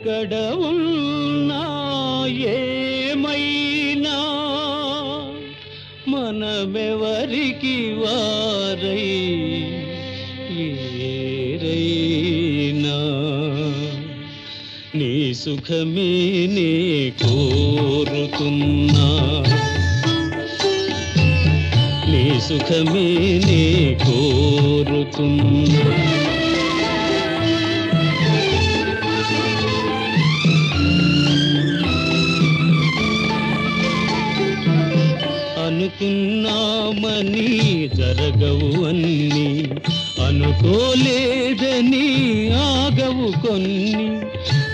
ఎక్కడ ఉన్నా ఏమైనా మనమెవరికి వారై వేరైనా నీ సుఖమే నే కోరుతున్నా. నీ సుఖమే నే కోరుతున్నా. అనుకున్నామని జరగవు అన్ని అనుకోలేదని ఆగవు కొన్ని.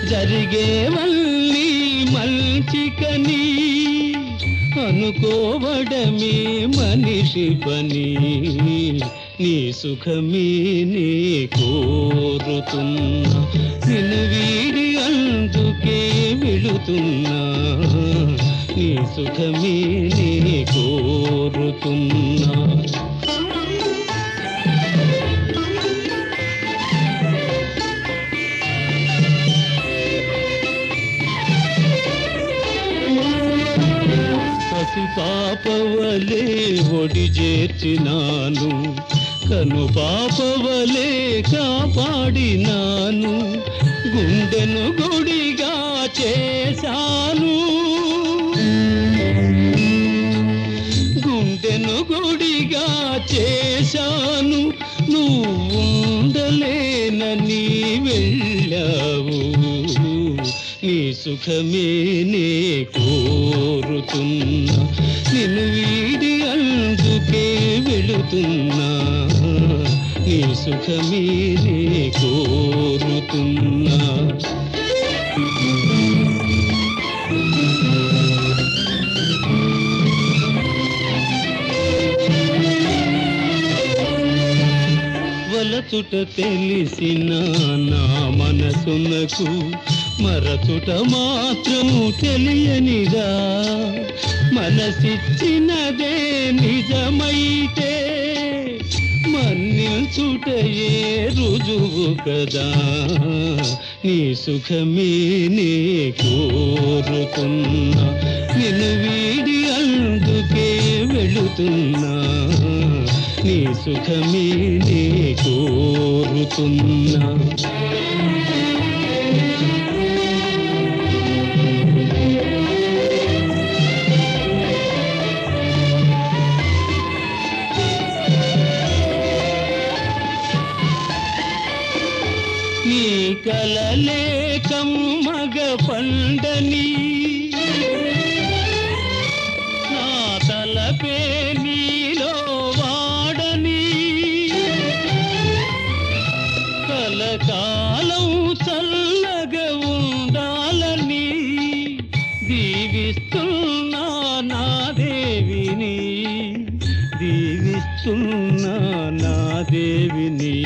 జరిగేవల్లి మంచికని అనుకోవడమే మనిషి పని. నీ సుఖమే నీ కోరుతున్నా నిన్ను వీడి అందుకే విడుతున్నా ఈ సుఖమే నే కోరుతున్నా. పాపవలే ఒడి చేర్చినాను. కను పాపవలే కాపాడినాను. గుండెను గుడిగా చేశాను. చేశాను నువ్వు ఉండలేనని వెళ్ళావు. నీ సుఖమే నే కోరుతున్నా. నిన్ను వీడి అందుకే వెళుతున్నా. నీ సుఖమే నే కోరుతున్నా. మరచుట తెలిసిన నా మనసునకు మరచుట మాత్రము తెలియనిదా? మనసిచ్చినదే నిజమైతే మన్నిల్చుటయే రుజువు కదా? నీ సుఖమే నే కోరుతున్నా నిన్ను వీడి అందుకే వెళుతున్నా. నీ సుఖమే నే కోరుతున్నా. నీ కలలే కమ్మగ పండని నా తలపే చూస్తున్నా నా దేవిని.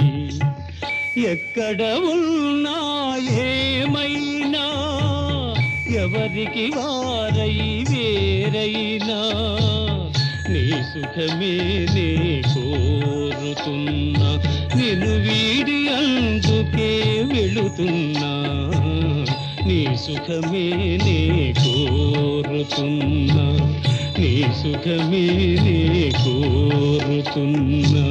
ఎక్కడ ఉన్నా ఏమైనా ఎవరికి వారై వేరైనా నీ సుఖమే నే కోరుతున్నా. నిన్ను వీడి అందుకే వెళుతున్నా. నీ సుఖమే నే కోరుతున్నా. నీ సుఖమే నే కోరుతున్నా.